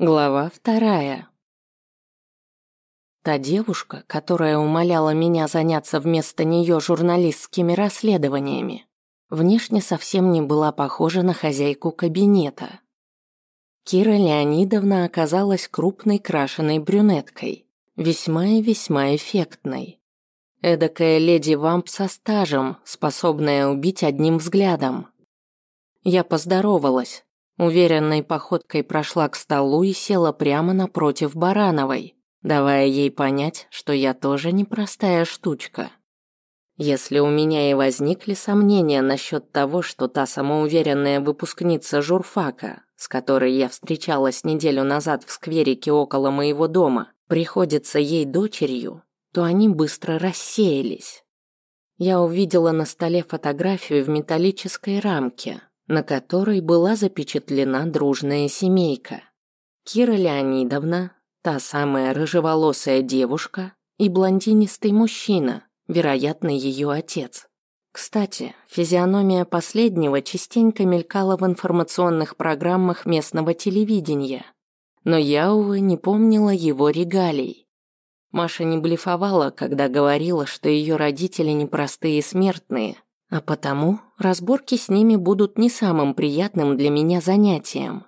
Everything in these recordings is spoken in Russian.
Глава вторая. Та девушка, которая умоляла меня заняться вместо нее журналистскими расследованиями, внешне совсем не была похожа на хозяйку кабинета. Кира Леонидовна оказалась крупной крашеной брюнеткой, весьма и весьма эффектной. Эдакая леди-вамп со стажем, способная убить одним взглядом. Я поздоровалась, Уверенной походкой прошла к столу и села прямо напротив Барановой, давая ей понять, что я тоже непростая штучка. Если у меня и возникли сомнения насчет того, что та самоуверенная выпускница журфака, с которой я встречалась неделю назад в скверике около моего дома, приходится ей дочерью, то они быстро рассеялись. Я увидела на столе фотографию в металлической рамке, на которой была запечатлена дружная семейка. Кира Леонидовна, та самая рыжеволосая девушка и блондинистый мужчина, вероятно, ее отец. Кстати, физиономия последнего частенько мелькала в информационных программах местного телевидения, но я, увы, не помнила его регалий. Маша не блефовала, когда говорила, что ее родители непростые смертные – а потому разборки с ними будут не самым приятным для меня занятием.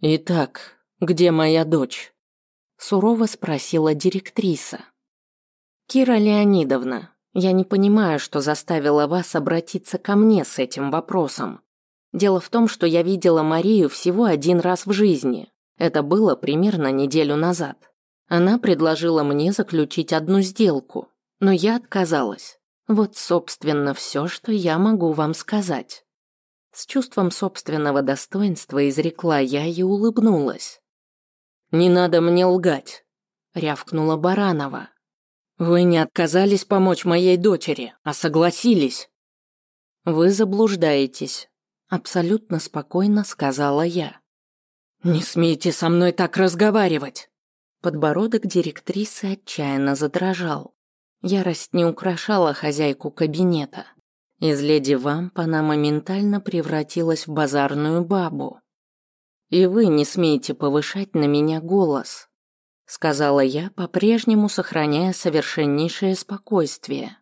«Итак, где моя дочь?» – сурово спросила директриса. «Кира Леонидовна, я не понимаю, что заставило вас обратиться ко мне с этим вопросом. Дело в том, что я видела Марию всего один раз в жизни. Это было примерно неделю назад. Она предложила мне заключить одну сделку, но я отказалась. Вот, собственно, все, что я могу вам сказать. С чувством собственного достоинства изрекла я и улыбнулась. «Не надо мне лгать», — рявкнула Баранова. «Вы не отказались помочь моей дочери, а согласились». «Вы заблуждаетесь», — абсолютно спокойно сказала я. «Не смейте со мной так разговаривать!» Подбородок директрисы отчаянно задрожал. Ярость не украшала хозяйку кабинета. Из леди Вамп она моментально превратилась в базарную бабу. «И вы не смеете повышать на меня голос», сказала я, по-прежнему сохраняя совершеннейшее спокойствие.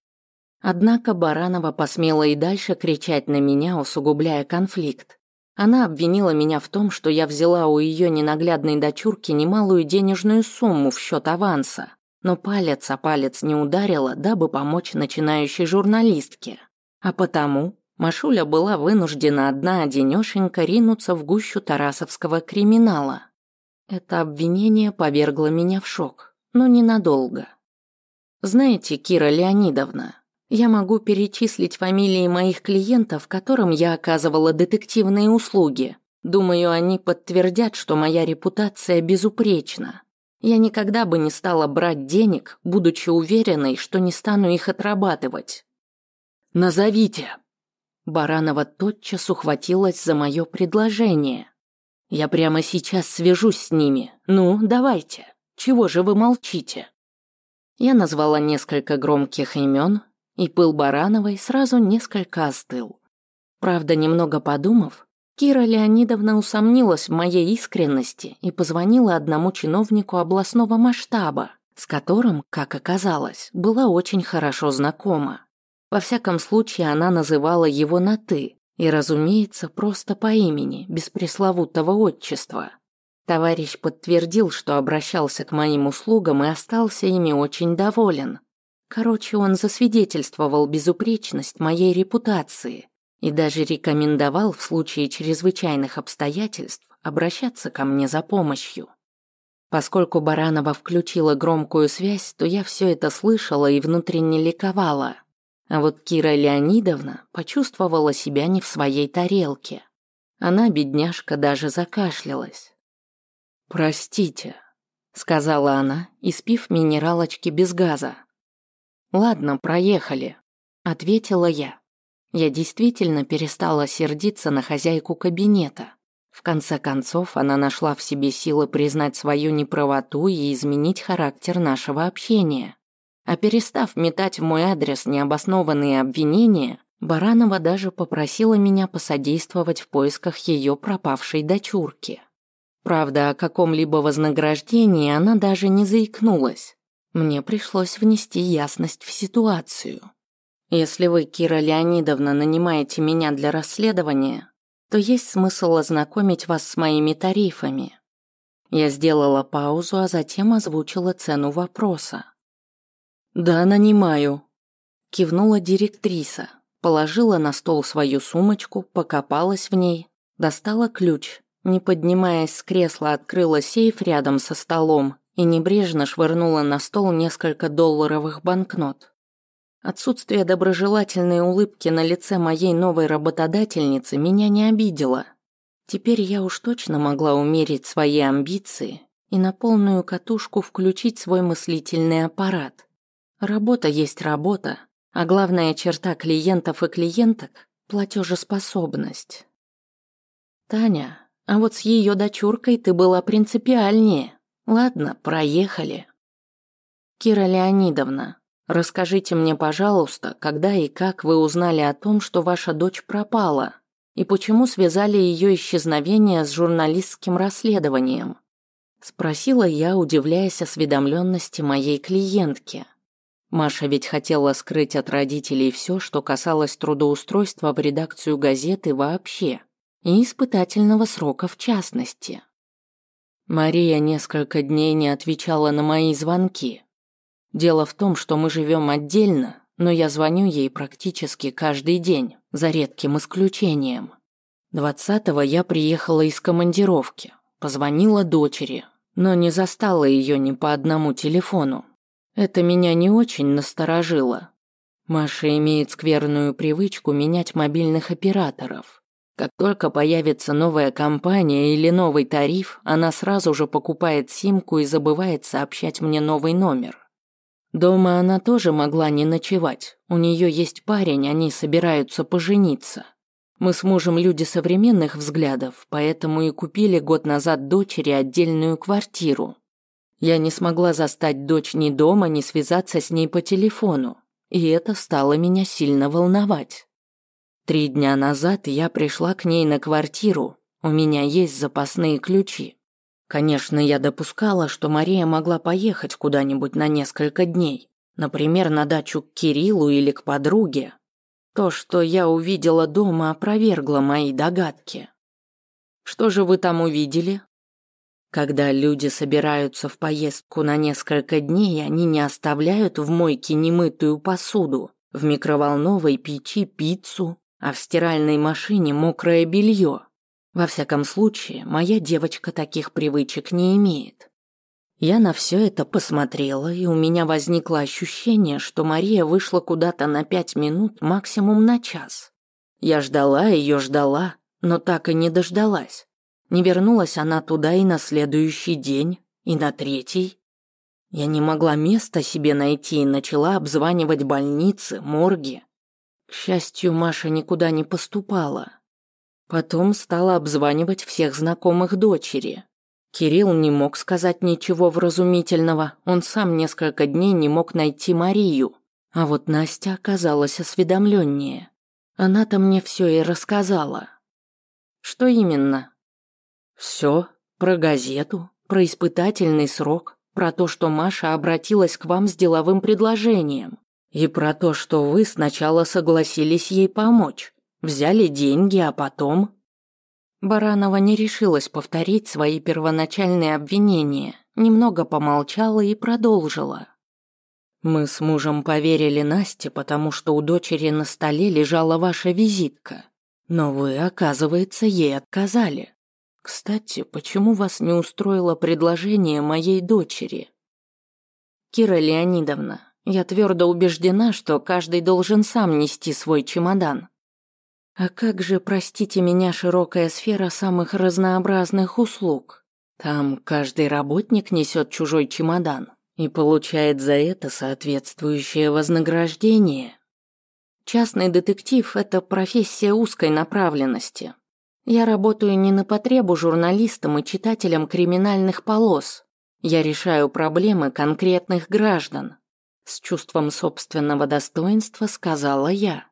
Однако Баранова посмела и дальше кричать на меня, усугубляя конфликт. Она обвинила меня в том, что я взяла у ее ненаглядной дочурки немалую денежную сумму в счет аванса но палец о палец не ударила, дабы помочь начинающей журналистке. А потому Машуля была вынуждена одна-одинешенька ринуться в гущу тарасовского криминала. Это обвинение повергло меня в шок, но ненадолго. Знаете, Кира Леонидовна, я могу перечислить фамилии моих клиентов, которым я оказывала детективные услуги. Думаю, они подтвердят, что моя репутация безупречна. Я никогда бы не стала брать денег, будучи уверенной, что не стану их отрабатывать. «Назовите!» Баранова тотчас ухватилась за мое предложение. «Я прямо сейчас свяжусь с ними. Ну, давайте. Чего же вы молчите?» Я назвала несколько громких имен, и пыл Барановой сразу несколько остыл. Правда, немного подумав, Кира Леонидовна усомнилась в моей искренности и позвонила одному чиновнику областного масштаба, с которым, как оказалось, была очень хорошо знакома. Во всяком случае, она называла его на «ты», и, разумеется, просто по имени, без пресловутого отчества. Товарищ подтвердил, что обращался к моим услугам и остался ими очень доволен. Короче, он засвидетельствовал безупречность моей репутации, и даже рекомендовал в случае чрезвычайных обстоятельств обращаться ко мне за помощью. Поскольку Баранова включила громкую связь, то я все это слышала и внутренне ликовала. А вот Кира Леонидовна почувствовала себя не в своей тарелке. Она, бедняжка, даже закашлялась. «Простите», — сказала она, испив минералочки без газа. «Ладно, проехали», — ответила я. Я действительно перестала сердиться на хозяйку кабинета. В конце концов, она нашла в себе силы признать свою неправоту и изменить характер нашего общения. А перестав метать в мой адрес необоснованные обвинения, Баранова даже попросила меня посодействовать в поисках ее пропавшей дочурки. Правда, о каком-либо вознаграждении она даже не заикнулась. Мне пришлось внести ясность в ситуацию. Если вы, Кира Леонидовна, нанимаете меня для расследования, то есть смысл ознакомить вас с моими тарифами. Я сделала паузу, а затем озвучила цену вопроса. «Да, нанимаю», – кивнула директриса, положила на стол свою сумочку, покопалась в ней, достала ключ, не поднимаясь с кресла, открыла сейф рядом со столом и небрежно швырнула на стол несколько долларовых банкнот. Отсутствие доброжелательной улыбки на лице моей новой работодательницы меня не обидело. Теперь я уж точно могла умерить свои амбиции и на полную катушку включить свой мыслительный аппарат. Работа есть работа, а главная черта клиентов и клиенток – платежеспособность. Таня, а вот с ее дочуркой ты была принципиальнее. Ладно, проехали. Кира Леонидовна, расскажите мне, пожалуйста, когда и как вы узнали о том, что ваша дочь пропала, и почему связали ее исчезновение с журналистским расследованием? Спросила я, удивляясь осведомленности моей клиентки. Маша ведь хотела скрыть от родителей все, что касалось трудоустройства в редакцию газеты вообще, и испытательного срока в частности. Мария несколько дней не отвечала на мои звонки. Дело в том, что мы живем отдельно, но я звоню ей практически каждый день, за редким исключением. Двадцатого я приехала из командировки, позвонила дочери, но не застала ее ни по одному телефону, это меня не очень насторожило. Маша имеет скверную привычку менять мобильных операторов. Как только появится новая компания или новый тариф, она сразу же покупает симку и забывает сообщать мне новый номер. Дома она тоже могла не ночевать. У нее есть парень, они собираются пожениться. Мы с мужем люди современных взглядов, поэтому и купили год назад дочери отдельную квартиру. Я не смогла застать дочь ни дома, ни связаться с ней по телефону, и это стало меня сильно волновать. Три дня назад я пришла к ней на квартиру, у меня есть запасные ключи. Конечно, я допускала, что Мария могла поехать куда-нибудь на несколько дней, например, на дачу к Кириллу или к подруге. То, что я увидела дома, опровергло мои догадки. Что же вы там увидели? Когда люди собираются в поездку на несколько дней, они не оставляют в мойке немытую посуду, в микроволновой печи пиццу, а в стиральной машине мокрое белье. Во всяком случае, моя девочка таких привычек не имеет. Я на все это посмотрела, и у меня возникло ощущение, что Мария вышла куда-то на пять минут, максимум на час. Я ждала ее, ждала, но так и не дождалась. Не вернулась она туда и на следующий день, и на третий. Я не могла места себе найти и начала обзванивать больницы, морги. К счастью, Маша никуда не поступала. Потом стала обзванивать всех знакомых дочери. Кирилл не мог сказать ничего вразумительного, он сам несколько дней не мог найти Марию. А вот Настя оказалась осведомленнее. Она-то мне все и рассказала. Что именно? Все про газету, про испытательный срок, про то, что Маша обратилась к вам с деловым предложением, и про то, что вы сначала согласились ей помочь, взяли деньги, а потом... Баранова не решилась повторить свои первоначальные обвинения, немного помолчала и продолжила. Мы с мужем поверили Насте, потому что у дочери на столе лежала ваша визитка. Но вы, оказывается, ей отказали. Кстати, почему вас не устроило предложение моей дочери? Кира Леонидовна, я твердо убеждена, что каждый должен сам нести свой чемодан. А как же, простите меня, широкая сфера самых разнообразных услуг? Там каждый работник несет чужой чемодан и получает за это соответствующее вознаграждение. Частный детектив – это профессия узкой направленности, я работаю не на потребу журналистам и читателям криминальных полос. Я решаю проблемы конкретных граждан. С чувством собственного достоинства сказала я.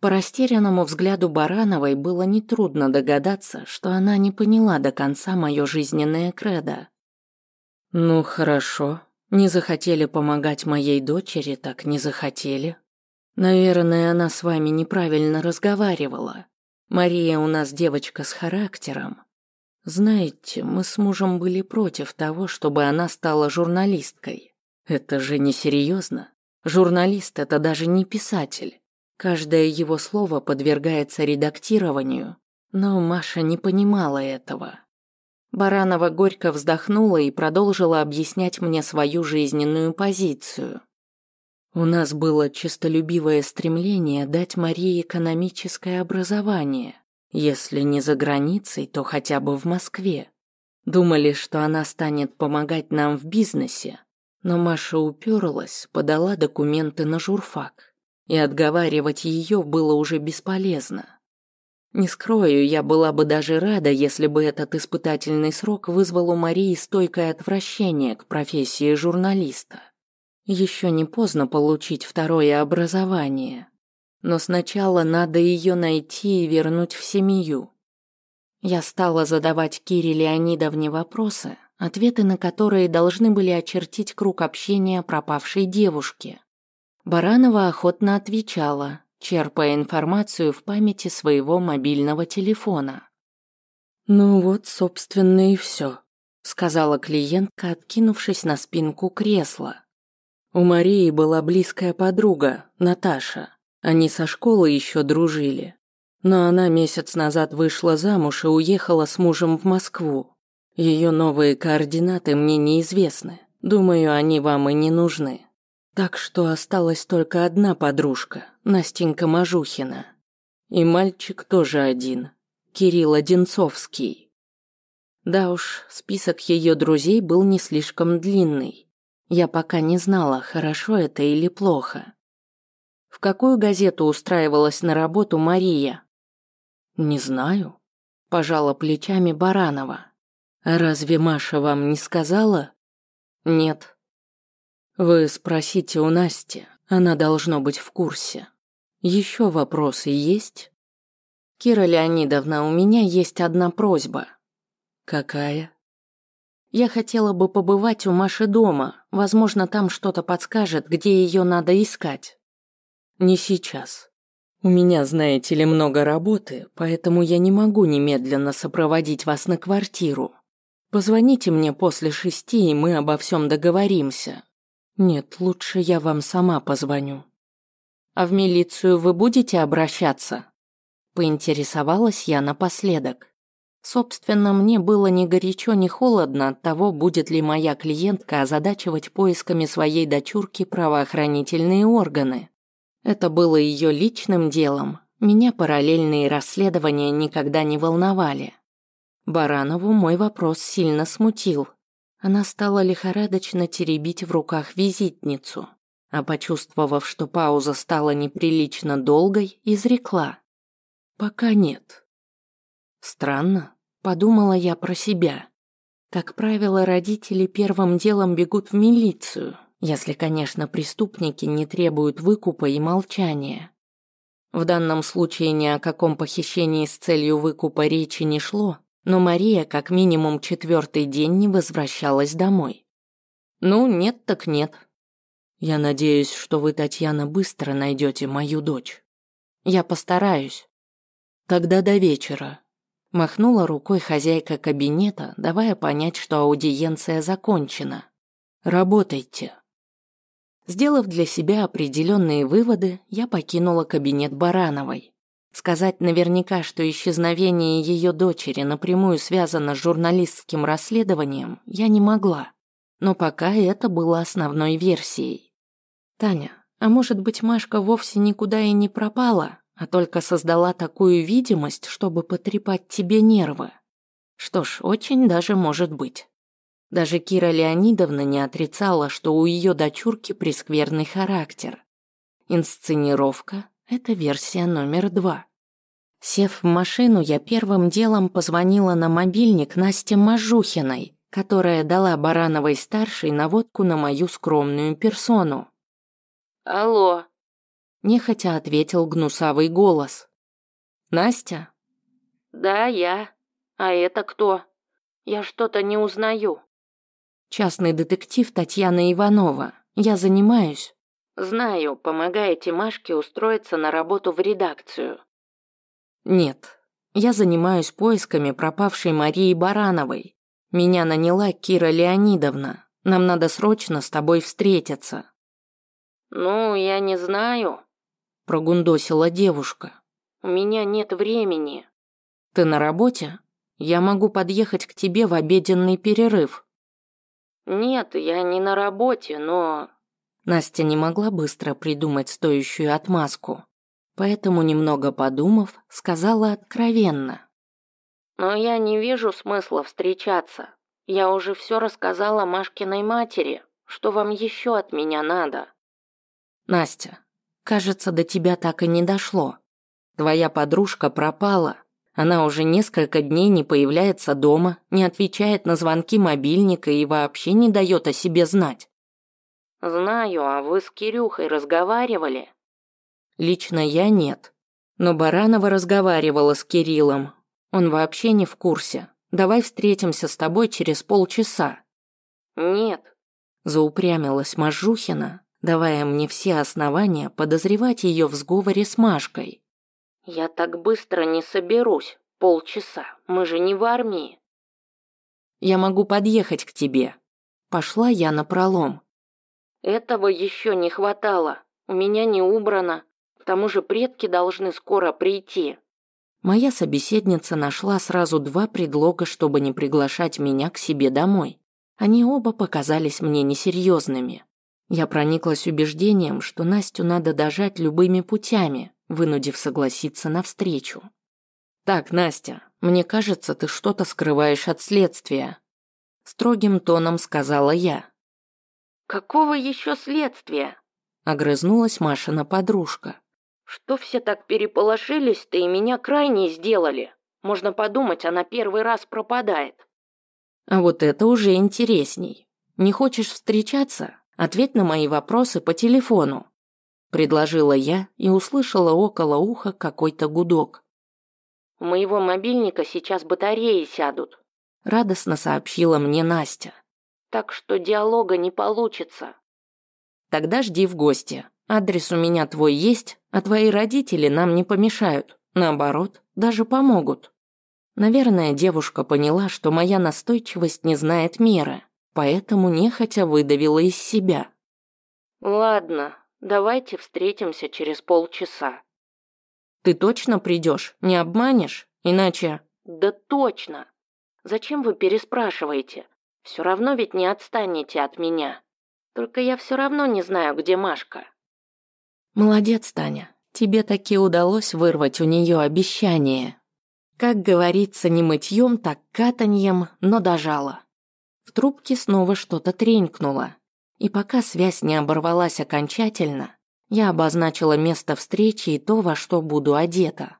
По растерянному взгляду Барановой было нетрудно догадаться, что она не поняла до конца мое жизненное кредо. «Ну, хорошо. Не захотели помогать моей дочери, так не захотели. Наверное, она с вами неправильно разговаривала. Мария у нас девочка с характером. Знаете, мы с мужем были против того, чтобы она стала журналисткой. Это же несерьезно. Журналист – это даже не писатель. Каждое его слово подвергается редактированию, но Маша не понимала этого. Баранова горько вздохнула и продолжила объяснять мне свою жизненную позицию. У нас было честолюбивое стремление дать Марии экономическое образование, если не за границей, то хотя бы в Москве. Думали, что она станет помогать нам в бизнесе, но Маша уперлась, подала документы на журфак и отговаривать ее было уже бесполезно. Не скрою, я была бы даже рада, если бы этот испытательный срок вызвал у Марии стойкое отвращение к профессии журналиста. Еще не поздно получить второе образование. Но сначала надо ее найти и вернуть в семью. Я стала задавать Кире Леонидовне вопросы, ответы на которые должны были очертить круг общения пропавшей девушки. Баранова охотно отвечала, черпая информацию в памяти своего мобильного телефона. «Ну вот, собственно, и все», — сказала клиентка, откинувшись на спинку кресла. У Марии была близкая подруга, Наташа. Они со школы еще дружили. Но она месяц назад вышла замуж и уехала с мужем в Москву. Ее новые координаты мне неизвестны. Думаю, они вам и не нужны. Так что осталась только одна подружка, Настенька Мажухина. И мальчик тоже один, Кирилл Одинцовский. Да уж, список ее друзей был не слишком длинный. Я пока не знала, хорошо это или плохо. В какую газету устраивалась на работу Мария? Не знаю, пожала плечами Баранова. Разве Маша вам не сказала? Нет, вы спросите у Насти, она должно быть в курсе. Еще вопросы есть? Кира Леонидовна, у меня есть одна просьба. Какая? Я хотела бы побывать у Маши дома. Возможно, там что-то подскажет, где ее надо искать. Не сейчас. У меня, знаете ли, много работы, поэтому я не могу немедленно сопроводить вас на квартиру. Позвоните мне после шести, и мы обо всем договоримся. Нет, лучше я вам сама позвоню. А в милицию вы будете обращаться? Поинтересовалась я напоследок. Собственно, мне было ни горячо, ни холодно от того, будет ли моя клиентка озадачивать поисками своей дочурки правоохранительные органы. Это было ее личным делом. Меня параллельные расследования никогда не волновали. Баранову мой вопрос сильно смутил. Она стала лихорадочно теребить в руках визитницу, а почувствовав, что пауза стала неприлично долгой, изрекла. «Пока нет». Странно, подумала я про себя. Как правило, родители первым делом бегут в милицию, если, конечно, преступники не требуют выкупа и молчания. В данном случае ни о каком похищении с целью выкупа речи не шло, но Мария как минимум четвертый день не возвращалась домой. Ну, нет так нет. Я надеюсь, что вы, Татьяна, быстро найдете мою дочь. Я постараюсь. Тогда до вечера. Махнула рукой хозяйка кабинета, давая понять, что аудиенция закончена. Работайте. Сделав для себя определенные выводы, я покинула кабинет Барановой. Сказать наверняка, что исчезновение ее дочери напрямую связано с журналистским расследованием, я не могла. Но пока это было основной версией. Таня, а может быть Машка вовсе никуда и не пропала, а только создала такую видимость, чтобы потрепать тебе нервы? Что ж, очень даже может быть. Даже Кира Леонидовна не отрицала, что у ее дочурки прескверный характер. Инсценировка это версия номер два. Сев в машину, я первым делом позвонила на мобильник Насте Мажухиной, которая дала Барановой-старшей наводку на мою скромную персону. «Алло». Нехотя ответил гнусавый голос. «Настя?» «Да, я. А это кто? Я что-то не узнаю». «Частный детектив Татьяна Иванова. Я занимаюсь». «Знаю, помогаете Машке устроиться на работу в редакцию». «Нет, я занимаюсь поисками пропавшей Марии Барановой. Меня наняла Кира Леонидовна. Нам надо срочно с тобой встретиться». «Ну, я не знаю», – прогундосила девушка. «У меня нет времени». «Ты на работе? Я могу подъехать к тебе в обеденный перерыв». «Нет, я не на работе, но...» Настя не могла быстро придумать стоящую отмазку, поэтому, немного подумав, сказала откровенно. «Но я не вижу смысла встречаться. Я уже все рассказала Машкиной матери. Что вам еще от меня надо?» «Настя, кажется, до тебя так и не дошло. Твоя подружка пропала, она уже несколько дней не появляется дома, не отвечает на звонки мобильника и вообще не дает о себе знать. Знаю, а вы с Кирюхой разговаривали? Лично я нет. Но Баранова разговаривала с Кириллом. Он вообще не в курсе. Давай встретимся с тобой через полчаса. Нет. Заупрямилась Мажухина, давая мне все основания подозревать ее в сговоре с Машкой. Я так быстро не соберусь. Полчаса. Мы же не в армии. Я могу подъехать к тебе. Пошла я на пролом. Этого еще не хватало. У меня не убрано. К тому же предки должны скоро прийти. Моя собеседница нашла сразу два предлога, чтобы не приглашать меня к себе домой. Они оба показались мне несерьезными. Я прониклась убеждением, что Настю надо дожать любыми путями, вынудив согласиться на встречу. «Так, Настя, мне кажется, ты что-то скрываешь от следствия», строгим тоном сказала я. «Какого еще следствия?» огрызнулась Машина подружка. «Что все так переполошились-то и меня крайне сделали? Можно подумать, она первый раз пропадает». «А вот это уже интересней. Не хочешь встречаться? Ответь на мои вопросы по телефону предложила я и услышала около уха какой-то гудок. У моего мобильника сейчас батареи сядут, радостно сообщила мне Настя. Так что диалога не получится. Тогда жди в гости. Адрес у меня твой есть, а твои родители нам не помешают. Наоборот, даже помогут. Наверное, девушка поняла, что моя настойчивость не знает меры, поэтому нехотя выдавила из себя. Ладно, Давайте встретимся через полчаса. Ты точно придешь? Не обманешь? Иначе... Да точно. Зачем вы переспрашиваете? Все равно ведь не отстанете от меня. Только я все равно не знаю, где Машка. Молодец, Таня. Тебе таки удалось вырвать у нее обещание. Как говорится, не мытьем, так катаньем, но дожала. В трубке снова что-то тренькнуло. И пока связь не оборвалась окончательно, я обозначила место встречи и то, во что буду одета.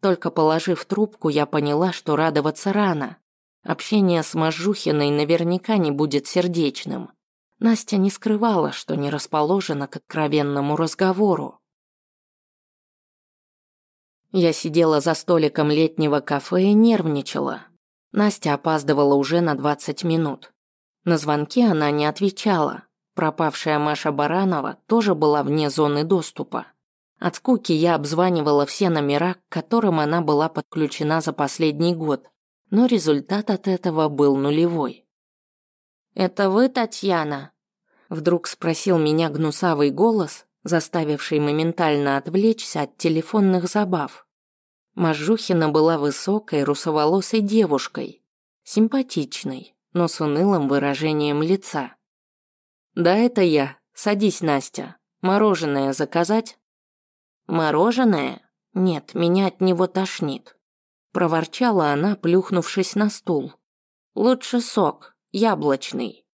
Только положив трубку, я поняла, что радоваться рано. Общение с Мажухиной наверняка не будет сердечным. Настя не скрывала, что не расположена к откровенному разговору. Я сидела за столиком летнего кафе и нервничала. Настя опаздывала уже на 20 минут. На звонки она не отвечала. Пропавшая Маша Баранова тоже была вне зоны доступа. От скуки я обзванивала все номера, к которым она была подключена за последний год, но результат от этого был нулевой. «Это вы, Татьяна?» Вдруг спросил меня гнусавый голос, заставивший моментально отвлечься от телефонных забав. Мажухина была высокой, русоволосой девушкой, симпатичной, но с унылым выражением лица. «Да, это я. Садись, Настя. Мороженое заказать?» «Мороженое? Нет, меня от него тошнит», – проворчала она, плюхнувшись на стул. «Лучше сок, яблочный».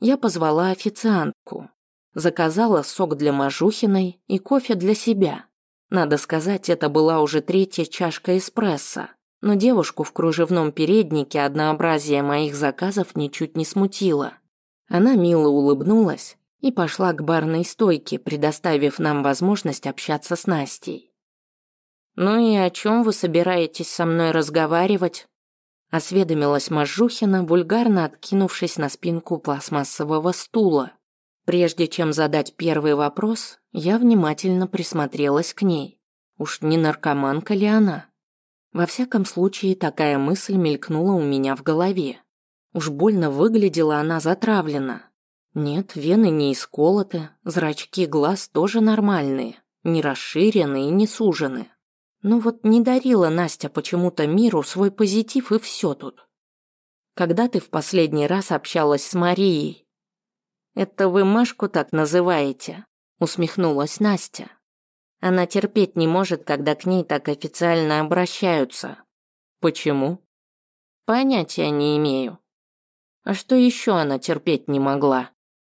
Я позвала официантку. Заказала сок для Мажухиной и кофе для себя. Надо сказать, это была уже третья чашка эспрессо но девушку в кружевном переднике однообразие моих заказов ничуть не смутило. Она мило улыбнулась и пошла к барной стойке, предоставив нам возможность общаться с Настей. «Ну и о чем вы собираетесь со мной разговаривать?» Осведомилась Мажухина, вульгарно откинувшись на спинку пластмассового стула. Прежде чем задать первый вопрос, я внимательно присмотрелась к ней. Уж не наркоманка ли она? Во всяком случае, такая мысль мелькнула у меня в голове. Уж больно выглядела она затравлена. Нет, вены не исколоты, зрачки глаз тоже нормальные, не расширены и не сужены. Ну вот не дарила Настя почему-то миру свой позитив и все тут. Когда ты в последний раз общалась с Марией? Это вы Машку так называете? Усмехнулась Настя. Она терпеть не может, когда к ней так официально обращаются. Почему? Понятия не имею. А что еще она терпеть не могла?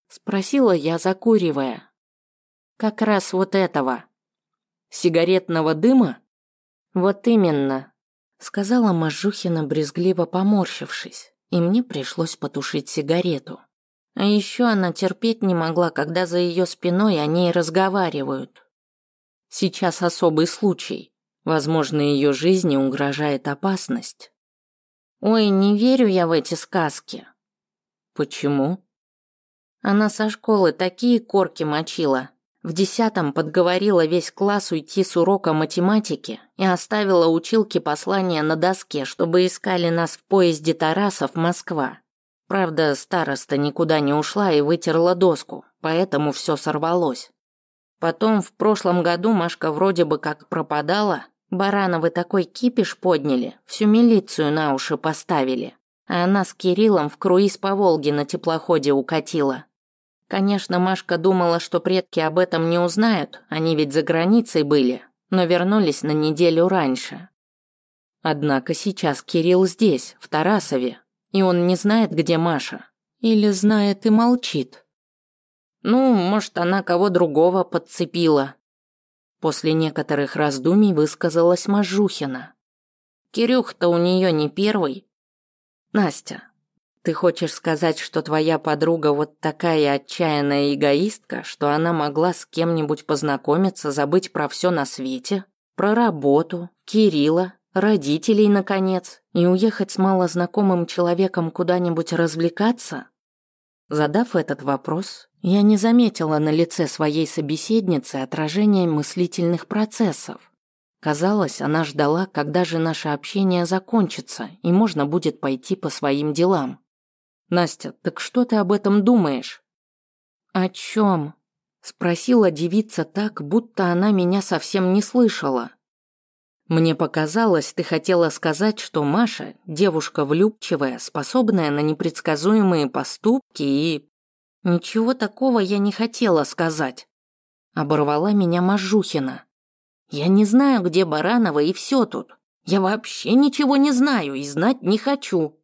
Спросила я, закуривая. Как раз вот этого. Сигаретного дыма? «Вот именно», — сказала Мажухина, брезгливо поморщившись, и мне пришлось потушить сигарету. А еще она терпеть не могла, когда за ее спиной о ней разговаривают. Сейчас особый случай. Возможно, ее жизни угрожает опасность. Ой, не верю я в эти сказки. Почему? Она со школы такие корки мочила, в десятом подговорила весь класс уйти с урока математики и оставила училке послание на доске, чтобы искали нас в поезде Тарасов-Москва. Правда, староста никуда не ушла и вытерла доску, поэтому все сорвалось. Потом в прошлом году Машка вроде бы как пропадала, Барановы такой кипиш подняли, всю милицию на уши поставили, а она с Кириллом в круиз по Волге на теплоходе укатила. Конечно, Машка думала, что предки об этом не узнают, они ведь за границей были, но вернулись на неделю раньше. Однако сейчас Кирилл здесь, в Тарасове, и он не знает, где Маша. Или знает и молчит. Ну, может, она кого другого подцепила. После некоторых раздумий высказалась Мажухина. Кирюх-то у нее не первый. Настя, ты хочешь сказать, что твоя подруга вот такая отчаянная эгоистка, что она могла с кем-нибудь познакомиться, забыть про все на свете? Про работу, Кирилла, родителей, наконец, и уехать с малознакомым человеком куда-нибудь развлекаться? Задав этот вопрос, я не заметила на лице своей собеседницы отражения мыслительных процессов. Казалось, она ждала, когда же наше общение закончится, и можно будет пойти по своим делам. Настя, так что ты об этом думаешь? О чем? Спросила девица так, будто она меня совсем не слышала. Мне показалось, ты хотела сказать, что Маша – девушка влюбчивая, способная на непредсказуемые поступки и... Ничего такого я не хотела сказать. Оборвала меня Мажухина. Я не знаю, где Баранова и все тут. Я вообще ничего не знаю и знать не хочу.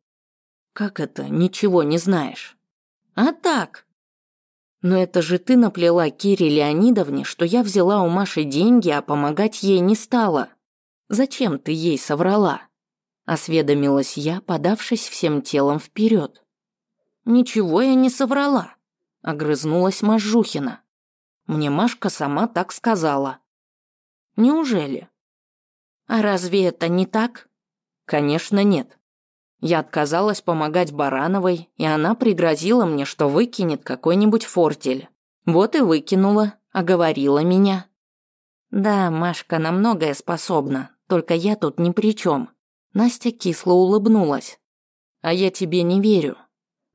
Как это, ничего не знаешь? А так. Но это же ты наплела Кире Леонидовне, что я взяла у Маши деньги, а помогать ей не стала. Зачем ты ей соврала? Осведомилась я, подавшись всем телом вперед. Ничего я не соврала, огрызнулась Мажухина. Мне Машка сама так сказала. Неужели? А разве это не так? Конечно, нет. Я отказалась помогать Барановой, и она пригрозила мне, что выкинет какой-нибудь фортель. Вот и выкинула, оговорила меня. Да, Машка на многое способна, только я тут ни при чем. Настя кисло улыбнулась. А я тебе не верю.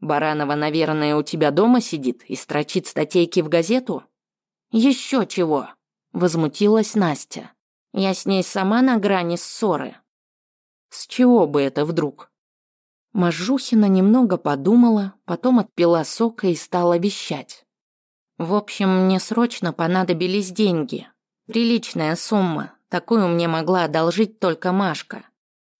Баранова, наверное, у тебя дома сидит и строчит статейки в газету? Еще чего? Возмутилась Настя. Я с ней сама на грани ссоры. С чего бы это вдруг? Мажухина немного подумала, потом отпила сока и стала вещать. В общем, мне срочно понадобились деньги. Приличная сумма, такую мне могла одолжить только Машка.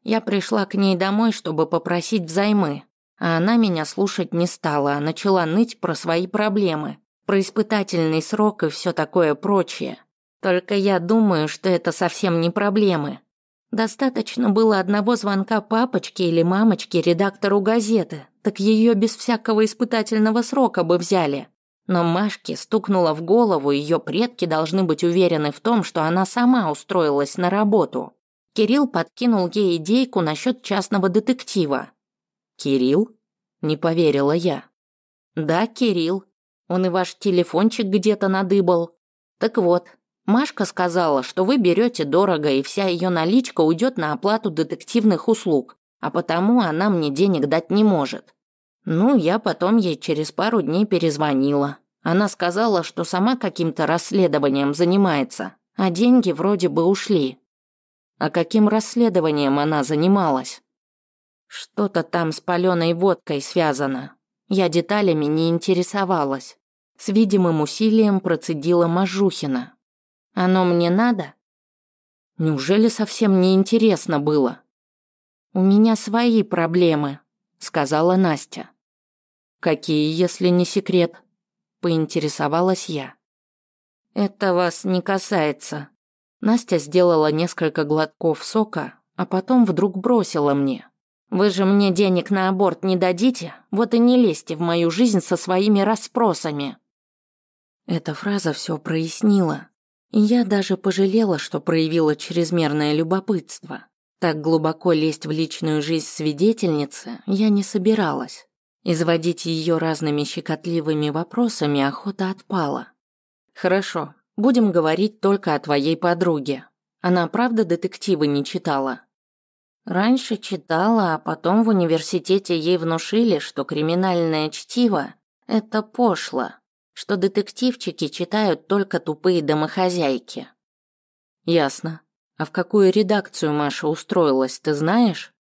Я пришла к ней домой, чтобы попросить взаймы, а она меня слушать не стала, а начала ныть про свои проблемы, про испытательный срок и все такое прочее. Только я думаю, что это совсем не проблемы. Достаточно было одного звонка папочки или мамочки редактору газеты, так ее без всякого испытательного срока бы взяли. Но Машке стукнуло в голову, ее предки должны быть уверены в том, что она сама устроилась на работу. Кирилл подкинул ей идейку насчет частного детектива. «Кирилл?» – не поверила я. «Да, Кирилл. Он и ваш телефончик где-то надыбал. Так вот, Машка сказала, что вы берете дорого, и вся ее наличка уйдет на оплату детективных услуг, а потому она мне денег дать не может. Ну, я потом ей через пару дней перезвонила. Она сказала, что сама каким-то расследованием занимается, а деньги вроде бы ушли. А каким расследованием она занималась? Что-то там с паленой водкой связано. Я деталями не интересовалась. С видимым усилием процедила Мажухина. Оно мне надо? Неужели совсем не интересно было? У меня свои проблемы, сказала Настя. Какие, если не секрет? Поинтересовалась я. Это вас не касается, Настя сделала несколько глотков сока, а потом вдруг бросила мне. «Вы же мне денег на аборт не дадите, вот и не лезьте в мою жизнь со своими расспросами». Эта фраза все прояснила, я даже пожалела, что проявила чрезмерное любопытство. Так глубоко лезть в личную жизнь свидетельницы я не собиралась. Изводить ее разными щекотливыми вопросами охота отпала. «Хорошо, Будем говорить только о твоей подруге. Она правда детективы не читала? Раньше читала, а потом в университете ей внушили, что криминальное чтиво – это пошло, что детективчики читают только тупые домохозяйки. Ясно. А в какую редакцию Маша устроилась, ты знаешь?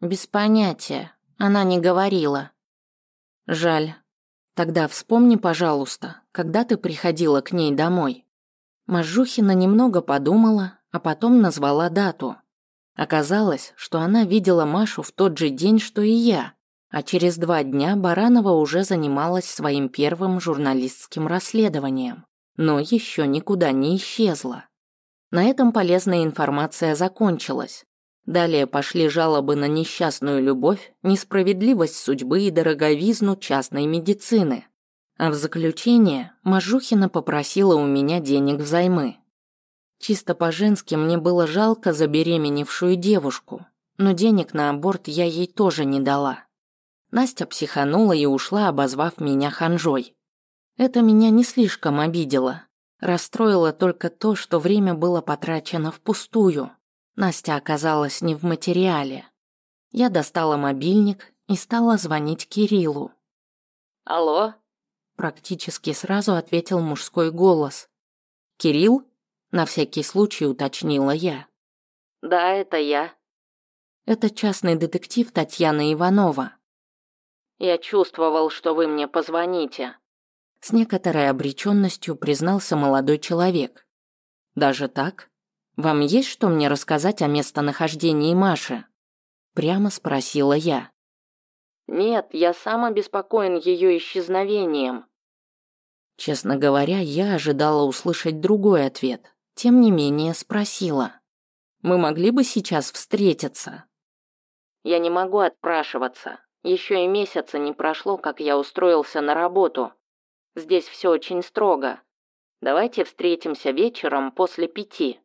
Без понятия. Она не говорила. Жаль. Тогда вспомни, пожалуйста, когда ты приходила к ней домой. Мажухина немного подумала, а потом назвала дату. Оказалось, что она видела Машу в тот же день, что и я, а через два дня Баранова уже занималась своим первым журналистским расследованием, но еще никуда не исчезла. На этом полезная информация закончилась. Далее пошли жалобы на несчастную любовь, несправедливость судьбы и дороговизну частной медицины. А в заключение Мажухина попросила у меня денег взаймы. Чисто по-женски мне было жалко забеременевшую девушку, но денег на аборт я ей тоже не дала. Настя психанула и ушла, обозвав меня ханжой. Это меня не слишком обидело. Расстроило только то, что время было потрачено впустую. Настя оказалась не в материале. Я достала мобильник и стала звонить Кириллу. «Алло?» Практически сразу ответил мужской голос. «Кирилл?» – на всякий случай уточнила я. «Да, это я». «Это частный детектив Татьяна Иванова». «Я чувствовал, что вы мне позвоните». С некоторой обреченностью признался молодой человек. «Даже так? Вам есть что мне рассказать о местонахождении Маши?» Прямо спросила я. «Нет, я сам обеспокоен ее исчезновением. Честно говоря, я ожидала услышать другой ответ. Тем не менее, спросила. «Мы могли бы сейчас встретиться?» «Я не могу отпрашиваться. Еще и месяца не прошло, как я устроился на работу. Здесь все очень строго. Давайте встретимся вечером после пяти».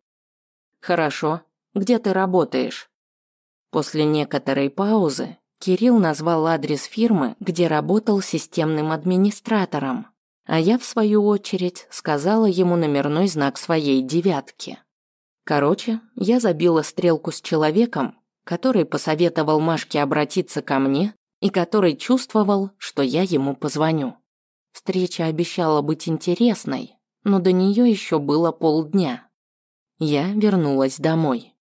«Хорошо. Где ты работаешь?» После некоторой паузы Кирилл назвал адрес фирмы, где работал системным администратором. А я, в свою очередь, сказала ему номерной знак своей девятки. Короче, я забила стрелку с человеком, который посоветовал Машке обратиться ко мне и который чувствовал, что я ему позвоню. Встреча обещала быть интересной, но до нее еще было полдня. Я вернулась домой.